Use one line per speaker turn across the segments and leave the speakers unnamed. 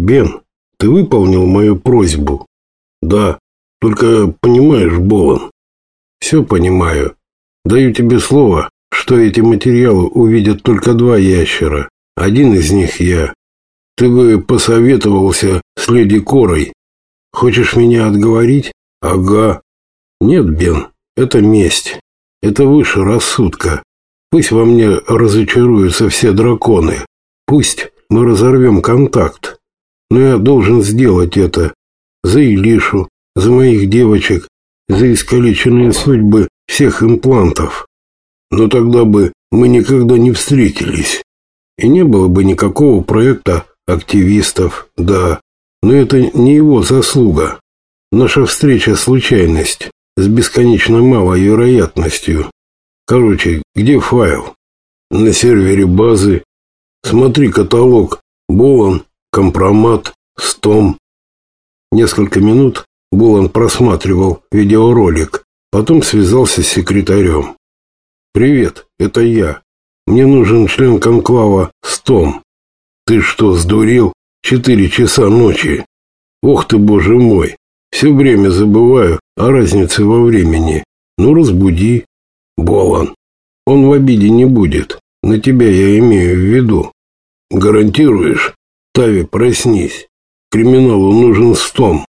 Бен, ты выполнил мою просьбу? Да, только понимаешь, Болон. Все понимаю. Даю тебе слово, что эти материалы увидят только два ящера. Один из них я. Ты бы посоветовался с леди Корой. Хочешь меня отговорить? Ага. Нет, Бен, это месть. Это выше рассудка. Пусть во мне разочаруются все драконы. Пусть мы разорвем контакт. Но я должен сделать это. За Илишу, за моих девочек, за искалеченные судьбы всех имплантов. Но тогда бы мы никогда не встретились. И не было бы никакого проекта активистов, да. Но это не его заслуга. Наша встреча – случайность с бесконечно малой вероятностью. Короче, где файл? На сервере базы. Смотри каталог. Болон, компромат, стом. Несколько минут Болон просматривал видеоролик, потом связался с секретарем. «Привет, это я. Мне нужен член конклава Стом. Ты что, сдурел? Четыре часа ночи. Ох ты, боже мой, все время забываю о разнице во времени. Ну, разбуди. Болон. Он в обиде не будет. На тебя я имею в виду. Гарантируешь? Тави, проснись. Криминалу нужен Стом.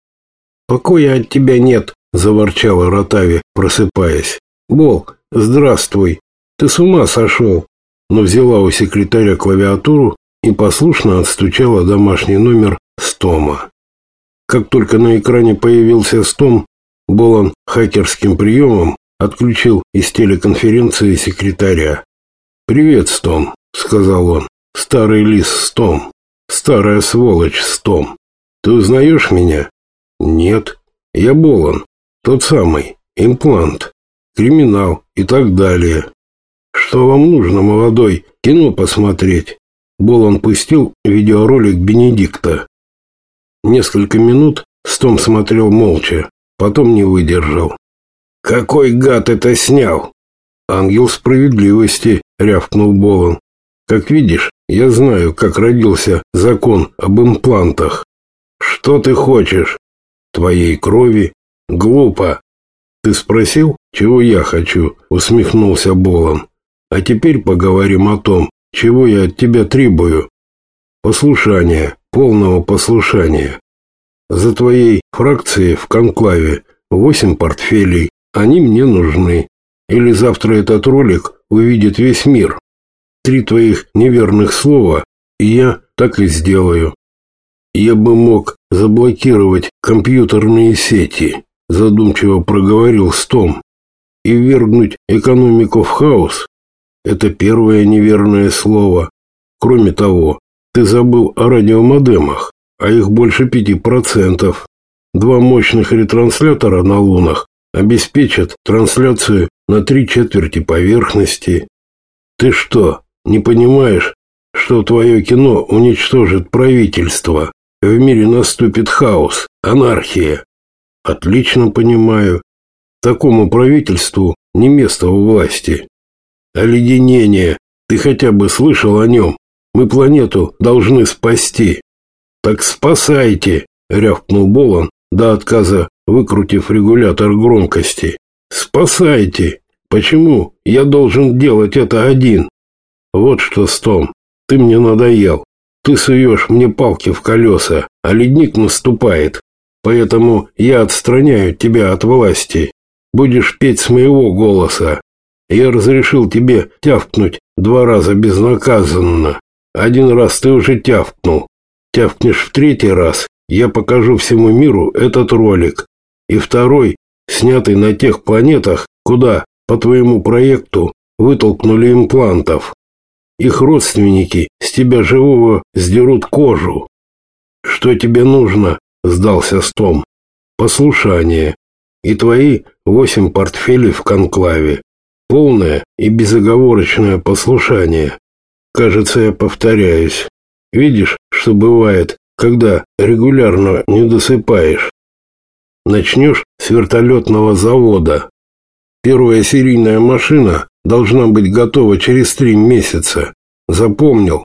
«Покоя от тебя нет», — заворчала Ротави, просыпаясь. «Бол, здравствуй. Ты с ума сошел?» Но взяла у секретаря клавиатуру и послушно отстучала домашний номер Стома. Как только на экране появился Стом, Болон хакерским приемом отключил из телеконференции секретаря. «Привет, Стом», — сказал он. «Старый лис Стом. Старая сволочь Стом. Ты узнаешь меня?» Нет, я болон. Тот самый, имплант, криминал и так далее. Что вам нужно, молодой, кино посмотреть? Болон пустил видеоролик Бенедикта. Несколько минут Стом смотрел молча, потом не выдержал. «Какой гад это снял?» «Ангел справедливости», — рявкнул Болон. «Как видишь, я знаю, как родился закон об имплантах». «Что ты хочешь?» твоей крови. Глупо. Ты спросил, чего я хочу, усмехнулся Болон. А теперь поговорим о том, чего я от тебя требую. Послушание, полного послушания. За твоей фракцией в конклаве восемь портфелей, они мне нужны. Или завтра этот ролик увидит весь мир. Три твоих неверных слова, и я так и сделаю. Я бы мог заблокировать компьютерные сети, задумчиво проговорил Стом, и ввергнуть экономику в хаос. Это первое неверное слово. Кроме того, ты забыл о радиомодемах, а их больше пяти процентов. Два мощных ретранслятора на лунах обеспечат трансляцию на три четверти поверхности. Ты что, не понимаешь, что твое кино уничтожит правительство? В мире наступит хаос, анархия. Отлично понимаю. Такому правительству не место у власти. Оледенение. Ты хотя бы слышал о нем? Мы планету должны спасти. Так спасайте, рявкнул Болон, до отказа выкрутив регулятор громкости. Спасайте. Почему я должен делать это один? Вот что, Стом, ты мне надоел. Ты суешь мне палки в колеса, а ледник наступает. Поэтому я отстраняю тебя от власти. Будешь петь с моего голоса. Я разрешил тебе тявкнуть два раза безнаказанно. Один раз ты уже тявкнул. Тявкнешь в третий раз, я покажу всему миру этот ролик. И второй, снятый на тех планетах, куда, по твоему проекту, вытолкнули имплантов. Их родственники с тебя живого сдерут кожу. Что тебе нужно? Сдался Стом. Послушание. И твои восемь портфелей в конклаве. Полное и безоговорочное послушание. Кажется, я повторяюсь. Видишь, что бывает, когда регулярно не досыпаешь? Начнешь с вертолетного завода. Первая серийная машина должна быть готова через три месяца. Запомнил.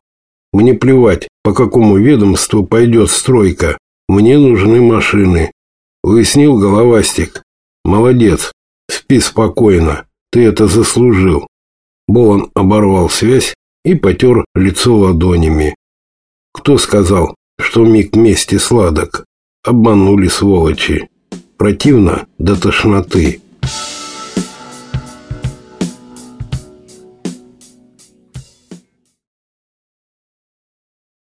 Мне плевать, по какому ведомству пойдет стройка. Мне нужны машины. Уяснил головастик? Молодец. Спи спокойно. Ты это заслужил. Болон оборвал связь и потер лицо ладонями. Кто сказал, что миг мести сладок? Обманули сволочи. Противно до тошноты.